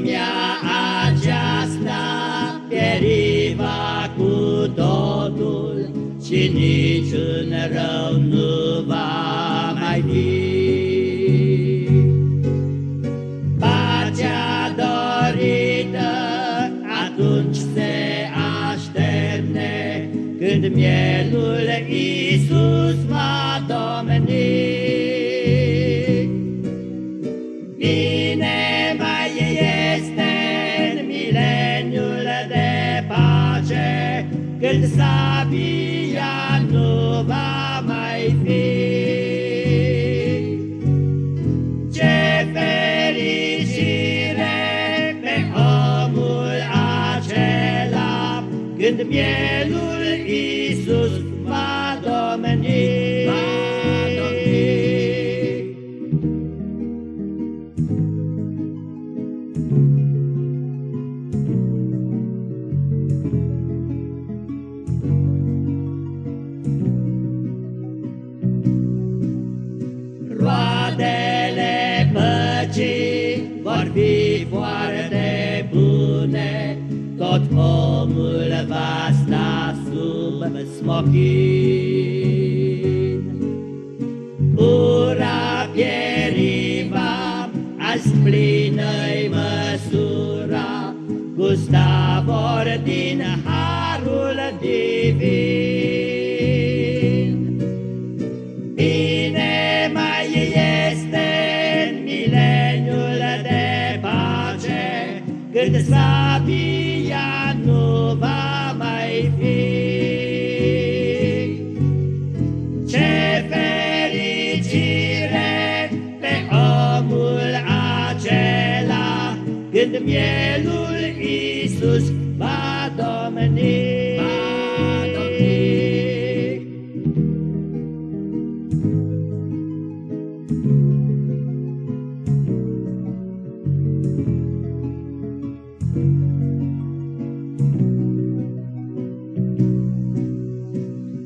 Lumea aceasta periva cu totul Și niciun rău nu va mai fi. Pacea dorită atunci se așterne Când mielul Iisus va când sabia nu va mai fi. Ce fericire pe omul acela, când mielul tot omul va sta sub smochin. Ura pieriva, azi plină-i măsura, gusta vor din harul divin. Bine mai este Când sabia Când mielul Iisus va domni.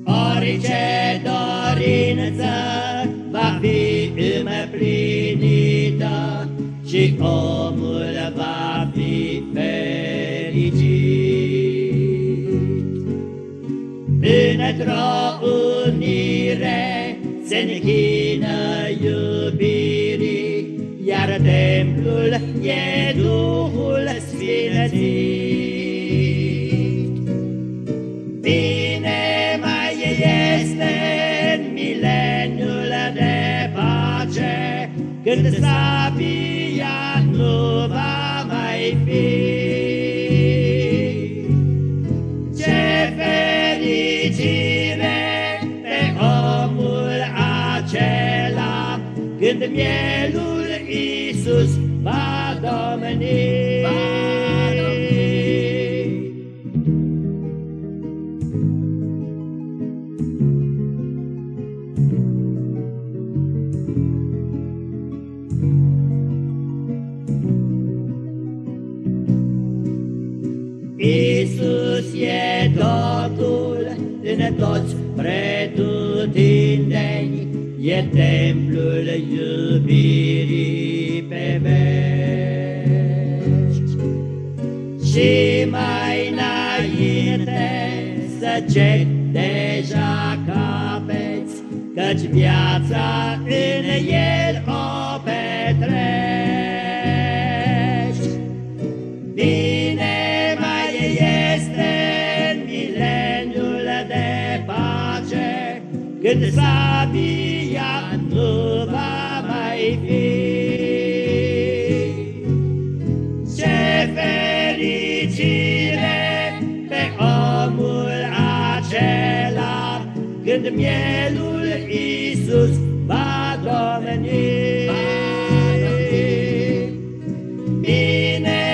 Orice dorință va fi împlinită și omul va fi fericit. Într-o unire se închină iubirii, iar templul e Duhul Sfinătit. Când sabia nu va mai fi. Ce fericire pe omul acela, când mielul Iisus va domni. Va domni. Iisus e totul în toți pretutindeni, E templul iubirii pe veci. Și mai înainte să ceri deja capeți, Căci viața în el o Când sabia nu va mai fi. Ce fericire pe omul acela, Când mielul Iisus va domni. Bine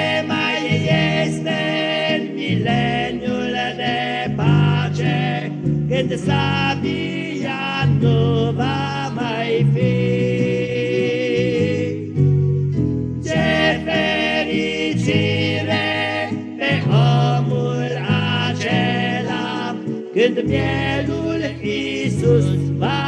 Când mielul Iisus va